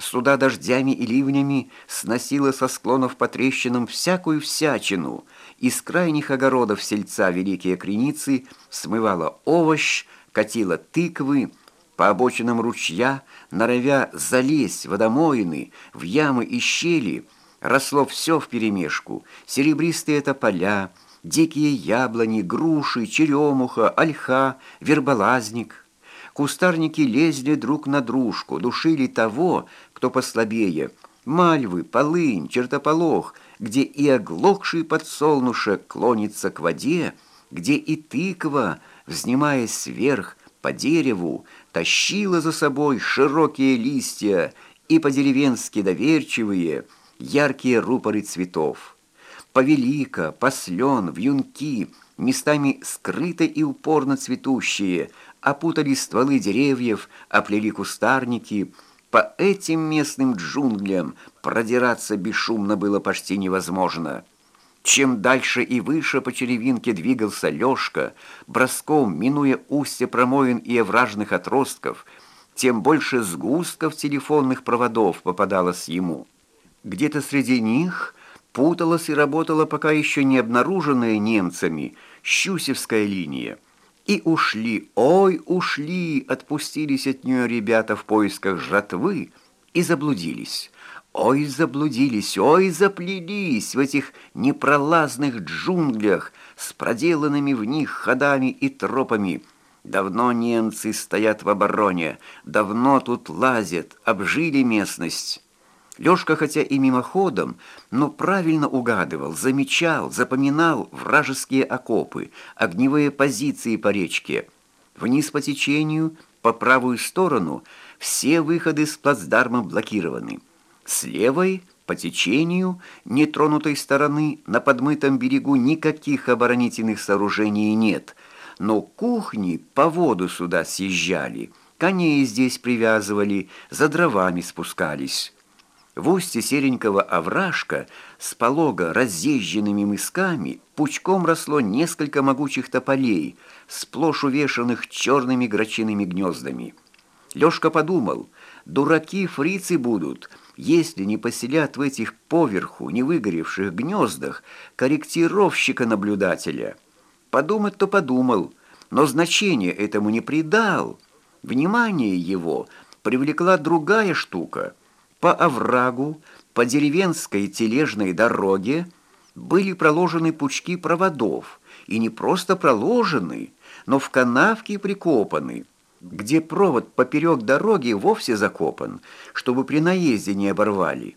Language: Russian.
Суда дождями и ливнями сносила со склонов по трещинам всякую всячину, из крайних огородов сельца великие креницы смывала овощ, катила тыквы, по обочинам ручья, норовя залезть водомоины, в ямы и щели, росло все вперемешку, серебристые тополя, дикие яблони, груши, черемуха, ольха, верболазник. Кустарники лезли друг на дружку, душили того, кто послабее. Мальвы, полынь, чертополох, где и оглохший подсолнушек клонится к воде, где и тыква, взнимаясь сверх, по дереву, тащила за собой широкие листья и по-деревенски доверчивые, яркие рупоры цветов. Повелика, послен, вьюнки, местами скрыто и упорно цветущие, опутали стволы деревьев, оплели кустарники. По этим местным джунглям продираться бесшумно было почти невозможно. Чем дальше и выше по черевинке двигался Лёшка, броском, минуя устья промоин и овражных отростков, тем больше сгустков телефонных проводов попадалось ему. Где-то среди них путалась и работала пока еще не обнаруженная немцами Щусевская линия. И ушли, ой, ушли, отпустились от нее ребята в поисках жратвы и заблудились. Ой, заблудились, ой, заплелись в этих непролазных джунглях с проделанными в них ходами и тропами. Давно немцы стоят в обороне, давно тут лазят, обжили местность». Лёшка, хотя и мимоходом, но правильно угадывал, замечал, запоминал вражеские окопы, огневые позиции по речке. Вниз по течению, по правую сторону, все выходы с плацдарма блокированы. С левой, по течению, нетронутой стороны, на подмытом берегу никаких оборонительных сооружений нет, но кухни по воду сюда съезжали, коней здесь привязывали, за дровами спускались». В устье серенького овражка с полога разъезженными мысками пучком росло несколько могучих тополей, сплошь увешанных черными грачиными гнездами. Лёшка подумал, дураки фрицы будут, если не поселят в этих поверху не выгоревших гнездах корректировщика-наблюдателя. Подумать-то подумал, но значения этому не придал. Внимание его привлекла другая штука – по оврагу, по деревенской тележной дороге были проложены пучки проводов, и не просто проложены, но в канавке прикопаны, где провод поперек дороги вовсе закопан, чтобы при наезде не оборвали.